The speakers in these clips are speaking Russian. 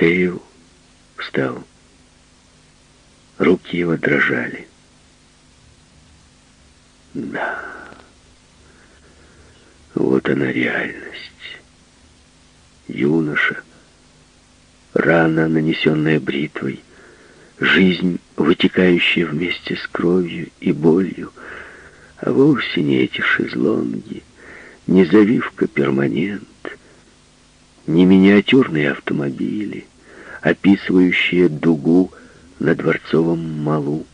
Хейл встал. Руки его дрожали. Да, вот она реальность. Юноша, рана, нанесенная бритвой, жизнь, вытекающая вместе с кровью и болью, а вовсе не эти шезлонги, не завивка перманент, не миниатюрные автомобили, описывающие дугу на Дворцовом малу.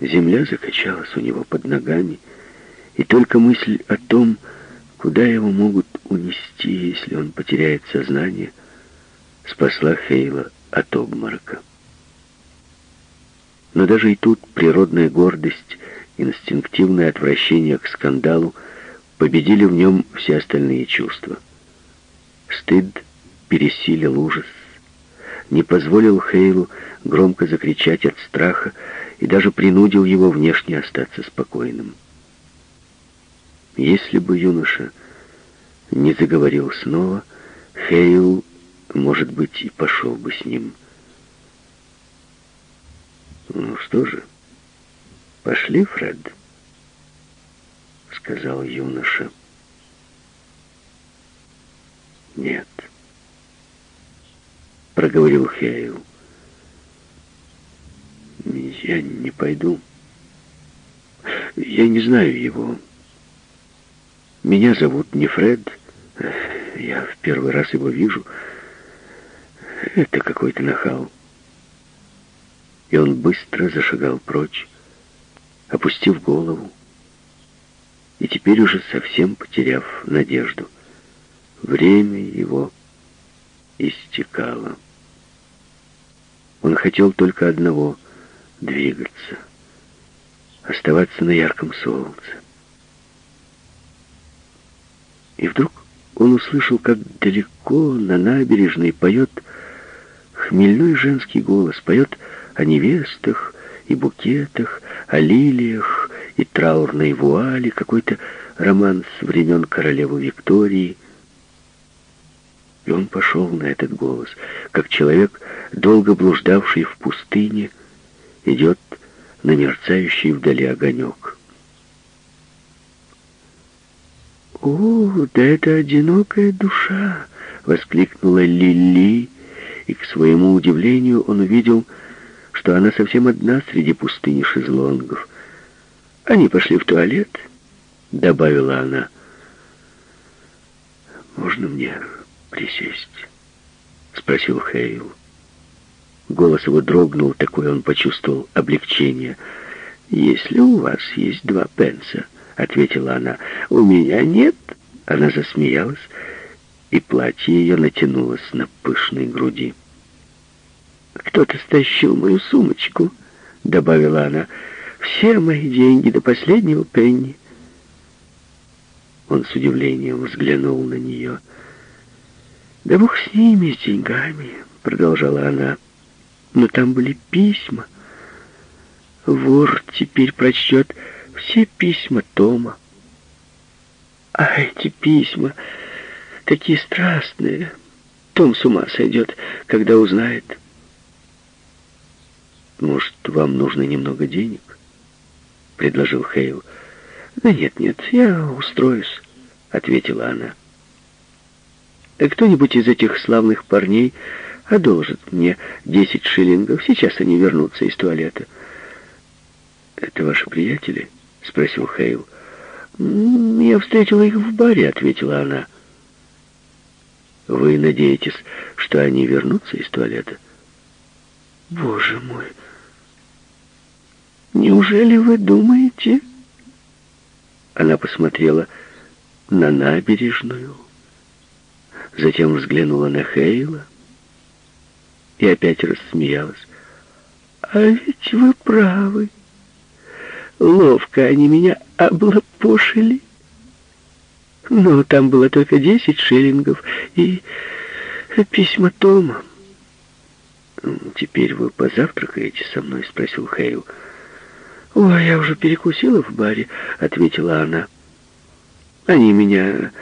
Земля закачалась у него под ногами, и только мысль о том, куда его могут унести, если он потеряет сознание, спасла Хейла от обморока. Но даже и тут природная гордость, инстинктивное отвращение к скандалу победили в нем все остальные чувства. Стыд пересилил ужас, не позволил Хейлу громко закричать от страха и даже принудил его внешне остаться спокойным. Если бы юноша не заговорил снова, Хейл, может быть, и пошел бы с ним. «Ну что же, пошли, Фред?» — сказал юноша. «Нет», — проговорил Хейл. «Я не пойду. Я не знаю его. Меня зовут не Фред. Я в первый раз его вижу. Это какой-то нахал» и он быстро зашагал прочь, опустив голову, и теперь уже совсем потеряв надежду. Время его истекало. Он хотел только одного — двигаться, оставаться на ярком солнце. И вдруг он услышал, как далеко на набережной поет хмельной женский голос, поет о невестах и букетах, о лилиях и траурной вуали, какой-то роман с времен королевы Виктории. И он пошел на этот голос, как человек, долго блуждавший в пустыне, идет на мерцающий вдали огонек. «О, да это одинокая душа!» — воскликнула Лили, и к своему удивлению он увидел, что она совсем одна среди пустыни шезлонгов. Они пошли в туалет, добавила она. «Можно мне присесть?» — спросил Хейл. Голос его дрогнул, такой он почувствовал облегчение. «Если у вас есть два пенса», — ответила она. «У меня нет». Она засмеялась, и платье ее натянулось на пышной груди. «Кто-то стащил мою сумочку», — добавила она. «Все мои деньги до последнего пенни». Он с удивлением взглянул на нее. «Да бог с ними, с деньгами», — продолжала она. «Но там были письма. Вор теперь прочтет все письма Тома. А эти письма такие страстные. Том с ума сойдет, когда узнает». «Может, вам нужно немного денег?» — предложил Хейл. «Да нет, нет, я устроюсь», — ответила она. «Кто-нибудь из этих славных парней одолжит мне десять шиллингов. Сейчас они вернутся из туалета». «Это ваши приятели?» — спросил Хейл. «Я встретила их в баре», — ответила она. «Вы надеетесь, что они вернутся из туалета?» «Боже мой!» Неужели вы думаете? Она посмотрела на набережную, затем взглянула на Хейла и опять рассмеялась. А ведь вы правы. Ловко они меня облапошили. Но там было только десять шиллингов и письма Тома. «Теперь вы позавтракаете со мной?» — спросил Хейл. «Ой, я уже перекусила в баре», — ответила она. «Они меня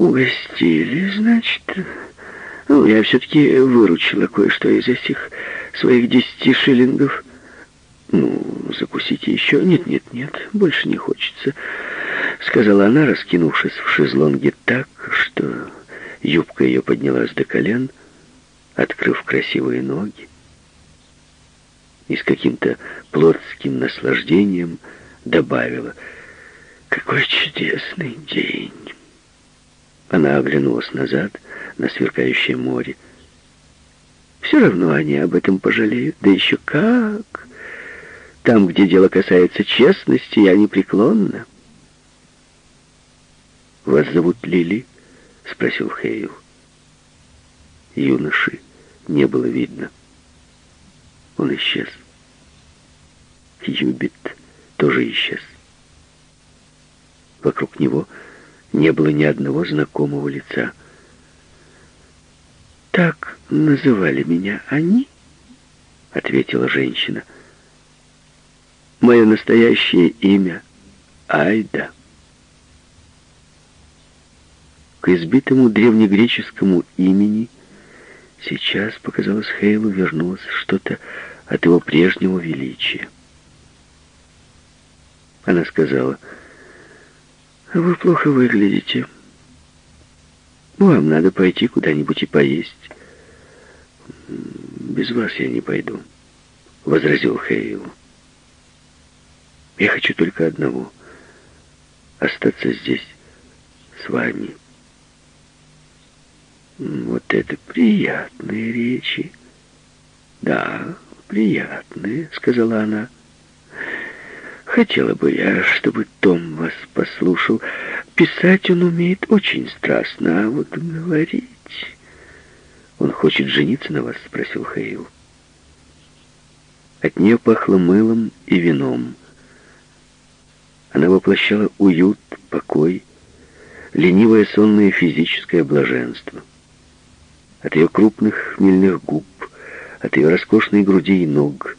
угостили, значит. Ну, я все-таки выручила кое-что из этих своих десяти шиллингов. Ну, закусите еще. Нет, нет, нет, больше не хочется, сказала она, раскинувшись в шезлонге так, что юбка ее поднялась до колен, открыв красивые ноги. И с каким-то плотским наслаждением добавила, «Какой чудесный день!» Она оглянулась назад на сверкающее море. Все равно они об этом пожалеют. Да еще как! Там, где дело касается честности, я непреклонна. «Вас зовут Лили?» — спросил Хейл. Юноши не было видно. Он исчез. Юбит тоже исчез. Вокруг него не было ни одного знакомого лица. «Так называли меня они?» — ответила женщина. «Мое настоящее имя — Айда». К избитому древнегреческому имени сейчас, показалось Хейлу, вернулось что-то от его прежнего величия. Она сказала, «Вы плохо выглядите. Вам надо пойти куда-нибудь и поесть». «Без вас я не пойду», — возразил Хейл. «Я хочу только одного — остаться здесь с вами». «Вот это приятные речи!» «Да, приятные», — сказала она. Хотела бы я, чтобы Том вас послушал. Писать он умеет очень страстно, а вот говорить... Он хочет жениться на вас, спросил Хейл. От нее пахло мылом и вином. Она воплощала уют, покой, ленивое сонное физическое блаженство. От ее крупных хмельных губ, от ее роскошной груди и ног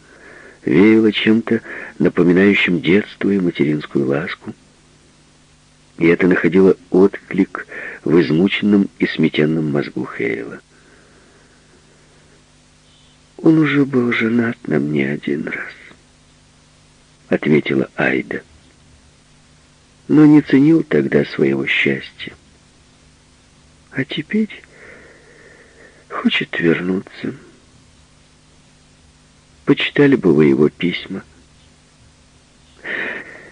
веяло чем-то напоминающим детство и материнскую ласку. И это находило отклик в измученном и сметенном мозгу Хейла. «Он уже был женат на мне один раз», — ответила Айда. «Но не ценил тогда своего счастья. А теперь хочет вернуться». Почитали бы вы его письма.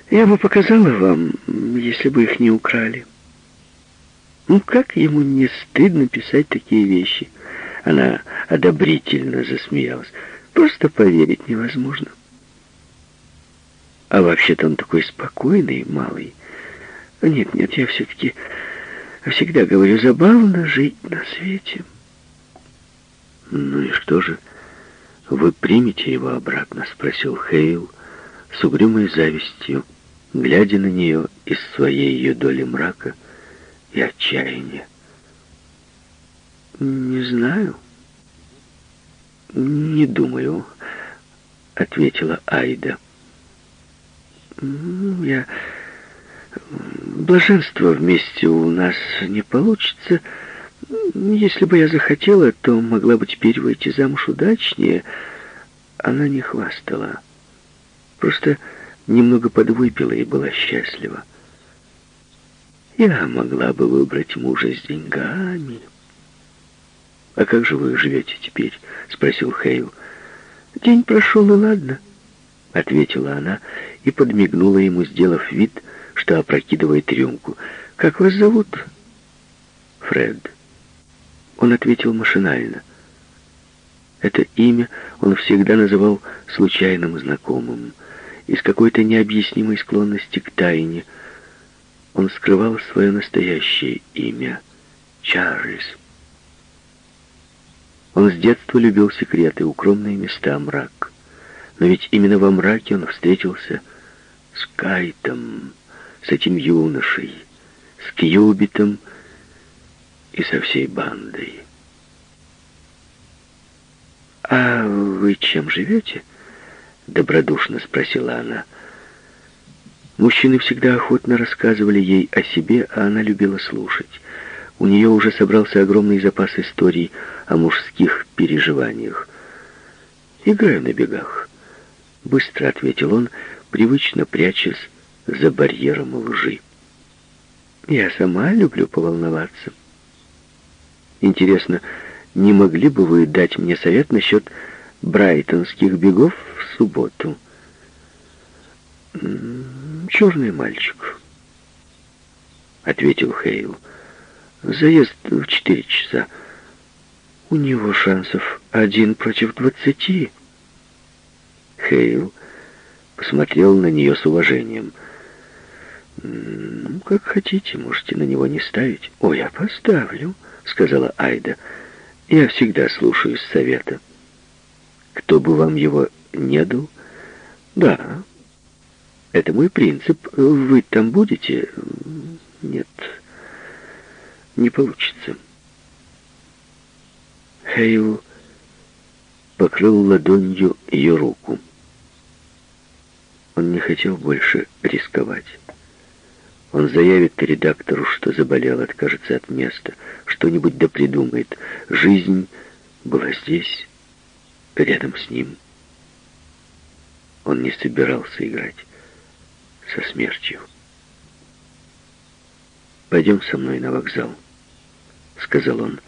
Я бы показала вам, если бы их не украли. Ну, как ему не стыдно писать такие вещи? Она одобрительно засмеялась. Просто поверить невозможно. А вообще-то он такой спокойный, малый. Нет, нет, я все-таки всегда говорю, забавно жить на свете. Ну и что же... «Вы примете его обратно?» — спросил Хейл с угрюмой завистью, глядя на нее из своей ее доли мрака и отчаяния. «Не знаю. Не думаю», — ответила Айда. «Я... Блаженство вместе у нас не получится. Если бы я захотела, то могла бы теперь выйти замуж удачнее. Она не хвастала. Просто немного подвыпила и была счастлива. Я могла бы выбрать мужа с деньгами. «А как же вы живете теперь?» — спросил Хейл. «День прошел, и ладно», — ответила она и подмигнула ему, сделав вид, что опрокидывает рюмку. «Как вас зовут?» «Фред». Он ответил машинально. Это имя он всегда называл случайным знакомым. Из какой-то необъяснимой склонности к тайне он скрывал свое настоящее имя — Чарльз. Он с детства любил секреты, укромные места, мрак. Но ведь именно во мраке он встретился с Кайтом, с этим юношей, с Кьюбитом, и со всей бандой. «А вы чем живете?» — добродушно спросила она. Мужчины всегда охотно рассказывали ей о себе, а она любила слушать. У нее уже собрался огромный запас историй о мужских переживаниях. «Играю на бегах», — быстро ответил он, привычно прячась за барьером лжи. «Я сама люблю поволноваться. Интересно, не могли бы вы дать мне совет насчет брайтонских бегов в субботу?» «Черный мальчик», — ответил Хейл. «Заезд в четыре часа. У него шансов один против двадцати». Хейл посмотрел на нее с уважением. «Ну, как хотите, можете на него не ставить». «О, я поставлю», — сказала Айда. «Я всегда слушаюсь совета». «Кто бы вам его не дал?» «Да, это мой принцип. Вы там будете? Нет, не получится. Хейл покрыл ладонью ее руку. Он не хотел больше рисковать. Он заявит редактору, что заболел, откажется от места, что-нибудь да придумает. Жизнь была здесь, рядом с ним. Он не собирался играть со смертью. «Пойдем со мной на вокзал», — сказал он.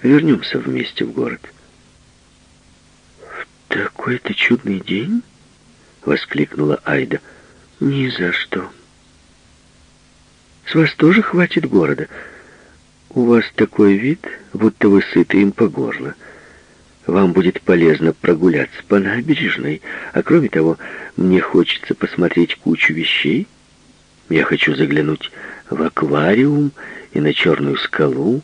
«Вернемся вместе в город». «В такой-то чудный день?» — воскликнула Айда. «Ни за что. С вас тоже хватит города. У вас такой вид, будто вы сыты им по горло». Вам будет полезно прогуляться по набережной, а кроме того, мне хочется посмотреть кучу вещей. Я хочу заглянуть в аквариум и на черную скалу.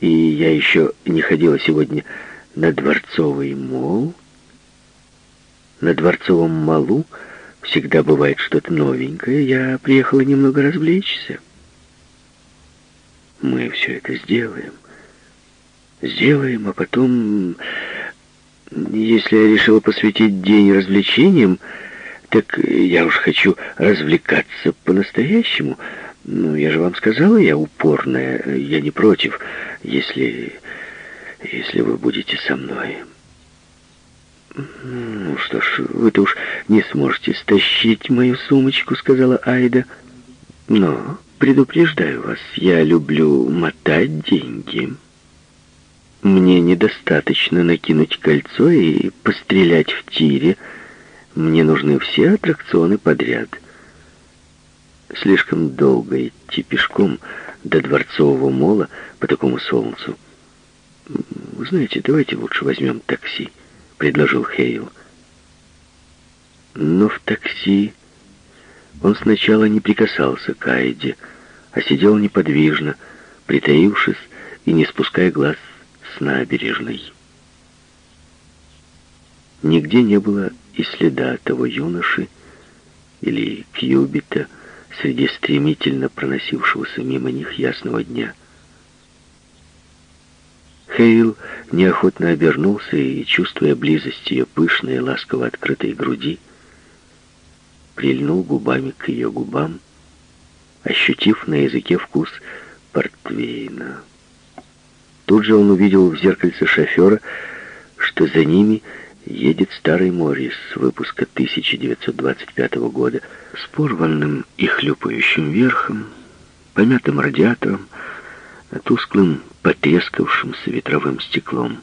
И я еще не ходила сегодня на Дворцовый мол. На Дворцовом малу всегда бывает что-то новенькое. Я приехала немного развлечься. Мы все это сделаем сделаем, а потом, если я решила посвятить день развлечениям, так я уж хочу развлекаться по-настоящему. Ну, я же вам сказала, я упорная, я не против, если... если вы будете со мной. «Ну что ж, вы-то уж не сможете стащить мою сумочку», — сказала Айда. «Но, предупреждаю вас, я люблю мотать деньги». Мне недостаточно накинуть кольцо и пострелять в тире. Мне нужны все аттракционы подряд. Слишком долго идти пешком до Дворцового мола по такому солнцу. Знаете, давайте лучше возьмем такси, предложил Хейл. Но в такси он сначала не прикасался к Айде, а сидел неподвижно, притаившись и не спуская глаз с набережной. Нигде не было и следа того юноши или кьюбита среди стремительно проносившегося мимо них ясного дня. Хейл неохотно обернулся и, чувствуя близость ее пышной, ласково открытой груди, прильнул губами к ее губам, ощутив на языке вкус портвейна. Тут же он увидел в зеркальце шофера, что за ними едет старый Моррис выпуска 1925 года с порванным и хлюпающим верхом, помятым радиатором, тусклым потрескавшимся ветровым стеклом.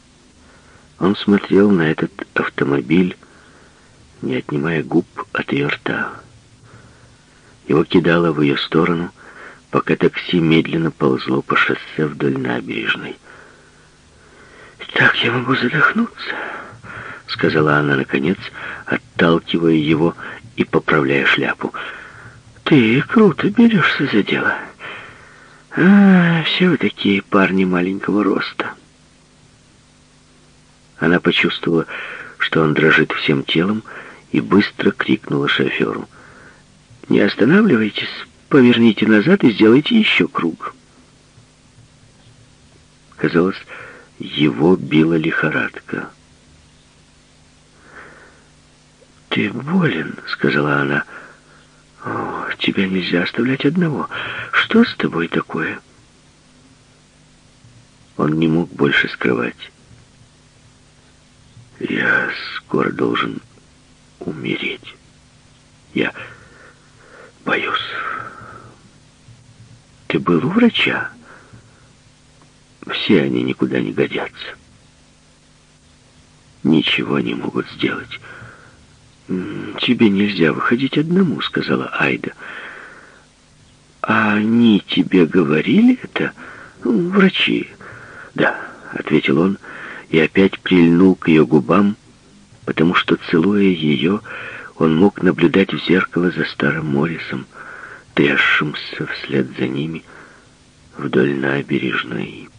Он смотрел на этот автомобиль, не отнимая губ от ее рта. Его кидало в ее сторону, пока такси медленно ползло по шоссе вдоль набережной. «Так я могу задохнуться», — сказала она, наконец, отталкивая его и поправляя шляпу. «Ты круто берешься за дело. А, все вы такие парни маленького роста». Она почувствовала, что он дрожит всем телом, и быстро крикнула шоферу. «Не останавливайтесь, поверните назад и сделайте еще круг». Казалось, его била лихорадка. «Ты болен», — сказала она. «О, тебя нельзя оставлять одного. что с тобой такое?» Он не мог больше скрывать. «Я скоро должен умереть. Я боюсь». «Ты был у врача?» «Все они никуда не годятся. Ничего не могут сделать». «Тебе нельзя выходить одному», — сказала Айда. «А они тебе говорили это? Ну, врачи?» «Да», — ответил он, и опять прильнул к ее губам, потому что, целуя ее, он мог наблюдать в зеркало за старым Моррисом, трясшимся вслед за ними вдоль набережной.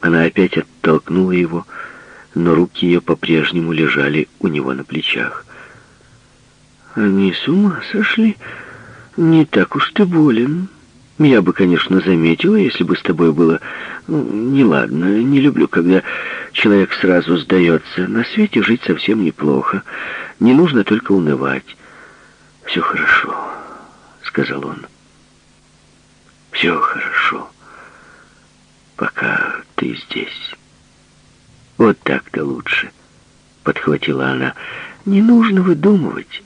Она опять оттолкнула его, — но руки ее по-прежнему лежали у него на плечах. «Они с ума сошли? Не так уж ты болен. Я бы, конечно, заметила, если бы с тобой было ну, неладно. Не люблю, когда человек сразу сдается. На свете жить совсем неплохо. Не нужно только унывать. Все хорошо», — сказал он. «Все хорошо, пока ты здесь». «Вот так-то лучше», — подхватила она. «Не нужно выдумывать».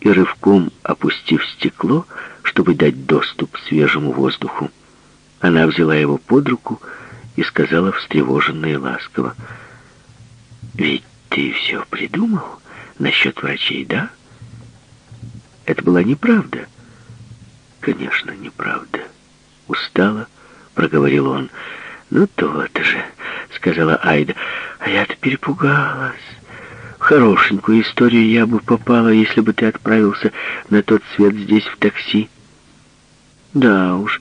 И рывком, опустив стекло, чтобы дать доступ свежему воздуху, она взяла его под руку и сказала встревоженно и ласково. «Ведь ты все придумал насчет врачей, да?» Это была неправда. «Конечно, неправда». Устала, проговорил он. «Ну, то-то же», — сказала Айда. «А я-то перепугалась. В хорошенькую историю я бы попала, если бы ты отправился на тот свет здесь в такси». «Да уж,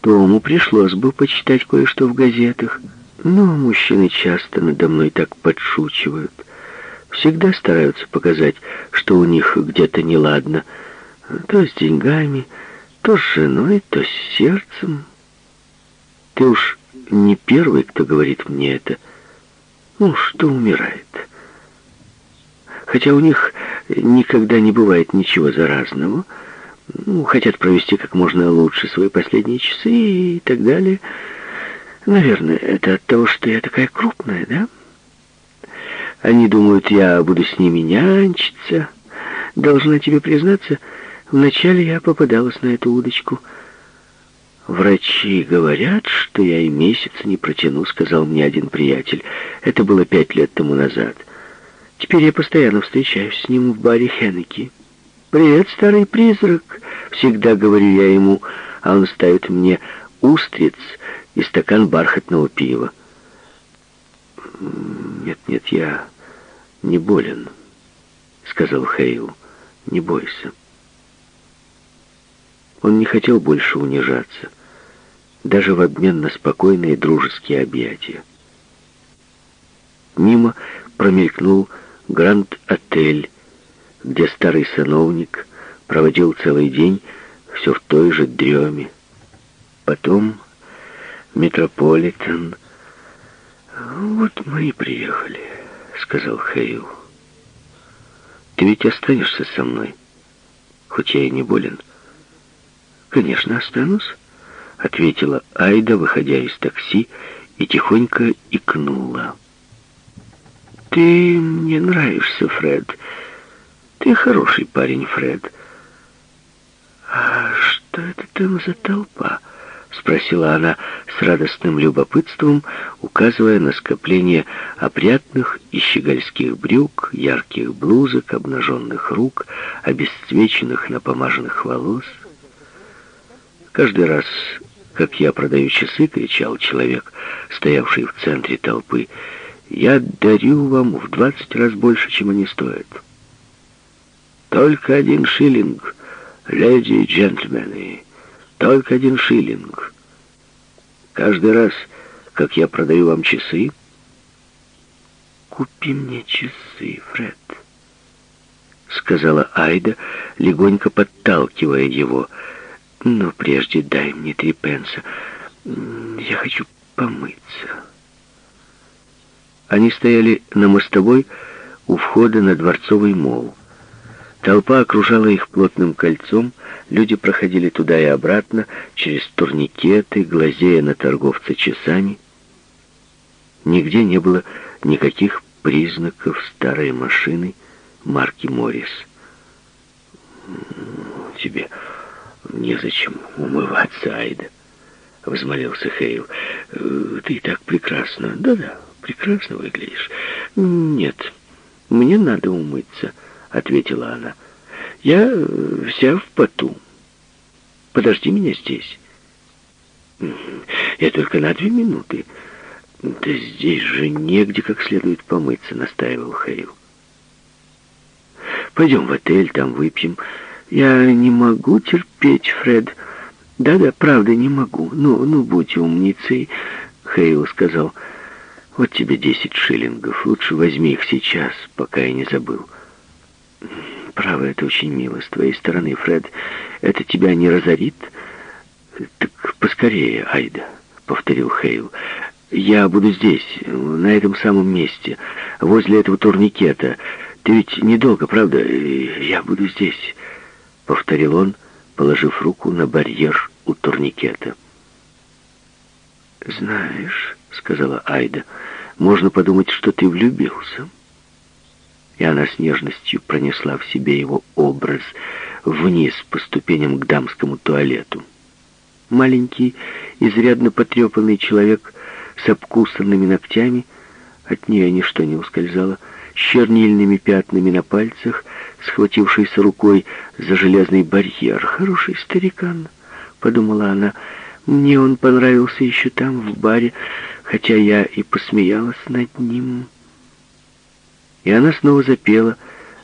Тому пришлось бы почитать кое-что в газетах. Но мужчины часто надо мной так подшучивают. Всегда стараются показать, что у них где-то неладно. То с деньгами, то с женой, то с сердцем. Ты уж не первый, кто говорит мне это. Ну, что умирает. Хотя у них никогда не бывает ничего заразного. Ну, хотят провести как можно лучше свои последние часы и так далее. Наверное, это от того, что я такая крупная, да? Они думают, я буду с ними нянчиться. Должна тебе признаться, вначале я попадалась на эту удочку — «Врачи говорят, что я и месяца не протяну», — сказал мне один приятель. Это было пять лет тому назад. Теперь я постоянно встречаюсь с ним в баре Хеннеки. «Привет, старый призрак!» — всегда говорю я ему, а он ставит мне устриц и стакан бархатного пива. «Нет, нет, я не болен», — сказал Хейл. «Не бойся». Он не хотел больше унижаться даже в обмен на спокойные дружеские объятия. Мимо промелькнул Гранд-отель, где старый сановник проводил целый день все в той же дреме. Потом Метрополитен. «Вот мы и приехали», — сказал Хейл. «Ты ведь останешься со мной, хоть я и не болен». «Конечно, останусь» ответила Айда, выходя из такси, и тихонько икнула. «Ты мне нравишься, Фред. Ты хороший парень, Фред». «А что это там за толпа?» — спросила она с радостным любопытством, указывая на скопление опрятных и щегольских брюк, ярких блузок, обнаженных рук, обесцвеченных напомаженных волос. Каждый раз как я продаю часы, кричал человек, стоявший в центре толпы. Я дарю вам в двадцать раз больше, чем они стоят. Только один шиллинг, леди и джентльмены, только один шиллинг. Каждый раз, как я продаю вам часы, «Купи мне часы, Фред», — сказала Айда, легонько подталкивая его — но прежде дай мне три пенса. Я хочу помыться. Они стояли на мостовой у входа на Дворцовый мол. Толпа окружала их плотным кольцом, люди проходили туда и обратно, через турникеты, глазея на торговца часами. Нигде не было никаких признаков старой машины марки Моррис. «Тебе незачем умываться, Айда», — взмолился Хейл. «Ты и так прекрасно, да-да, прекрасно выглядишь». «Нет, мне надо умыться», — ответила она. «Я вся в поту. Подожди меня здесь». «Я только на две минуты». «Да здесь же негде как следует помыться», — настаивал Хейл. «Пойдем в отель, там выпьем». «Я не могу терпеть, Фред». «Да-да, правда, не могу. Ну, ну, будь умницей», — Хейл сказал. «Вот тебе десять шиллингов. Лучше возьми их сейчас, пока я не забыл». «Право, это очень мило с твоей стороны, Фред. Это тебя не разорит?» «Так поскорее, Айда», — повторил Хейл. «Я буду здесь, на этом самом месте, возле этого турникета. Ты ведь недолго, правда? Я буду здесь», — повторил он, положив руку на барьер у турникета. «Знаешь», — сказала Айда, — «можно подумать, что ты влюбился». И она с нежностью пронесла в себе его образ вниз по ступеням к дамскому туалету. Маленький, изрядно потрепанный человек с обкусанными ногтями, от нее ничто не ускользало, с чернильными пятнами на пальцах, схватившийся рукой за железный барьер. «Хороший старикан», — подумала она, — «мне он понравился еще там, в баре, хотя я и посмеялась над ним». И она снова запела,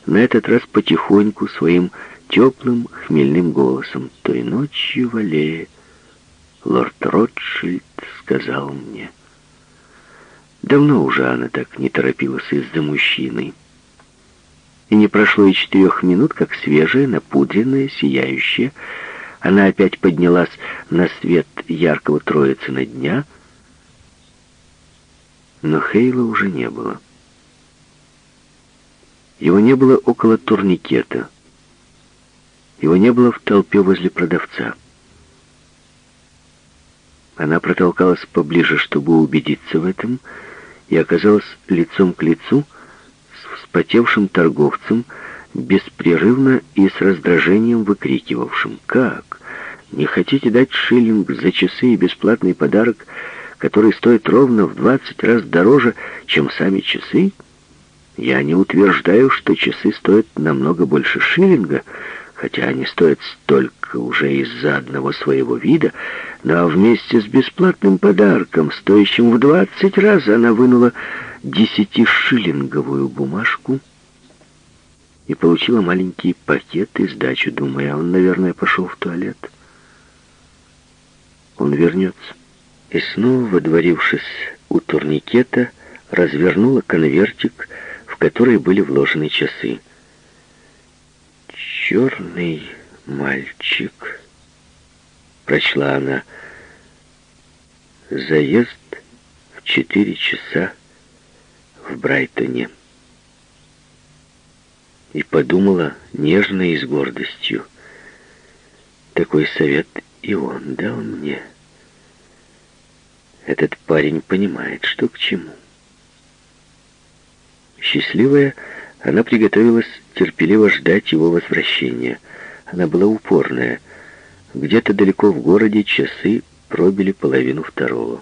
на этот раз потихоньку, своим теплым хмельным голосом. «Той ночью в аллее лорд Ротшильд сказал мне...» Давно уже она так не торопилась из-за мужчины. И не прошло и четырех минут, как свежая, напудренная, сияющая, она опять поднялась на свет яркого троицына дня, но Хейла уже не было. Его не было около турникета. Его не было в толпе возле продавца. Она протолкалась поближе, чтобы убедиться в этом, и оказалась лицом к лицу вспотевшим торговцем, беспрерывно и с раздражением выкрикивавшим «Как? Не хотите дать шиллинг за часы и бесплатный подарок, который стоит ровно в двадцать раз дороже, чем сами часы?» Я не утверждаю, что часы стоят намного больше шиллинга, хотя они стоят столько уже из-за одного своего вида, но вместе с бесплатным подарком, стоящим в двадцать раз, она вынула десятишиллинговую бумажку и получила маленький пакет и сдачу, думая, он, наверное, пошел в туалет. Он вернется. И снова, водворившись у турникета, развернула конвертик, в который были вложены часы. «Черный мальчик», — прочла она, — «заезд в четыре часа в Брайтоне». И подумала нежно и с гордостью. Такой совет и он дал мне. Этот парень понимает, что к чему. Счастливая, она приготовилась терпеливо ждать его возвращения. Она была упорная. Где-то далеко в городе часы пробили половину второго.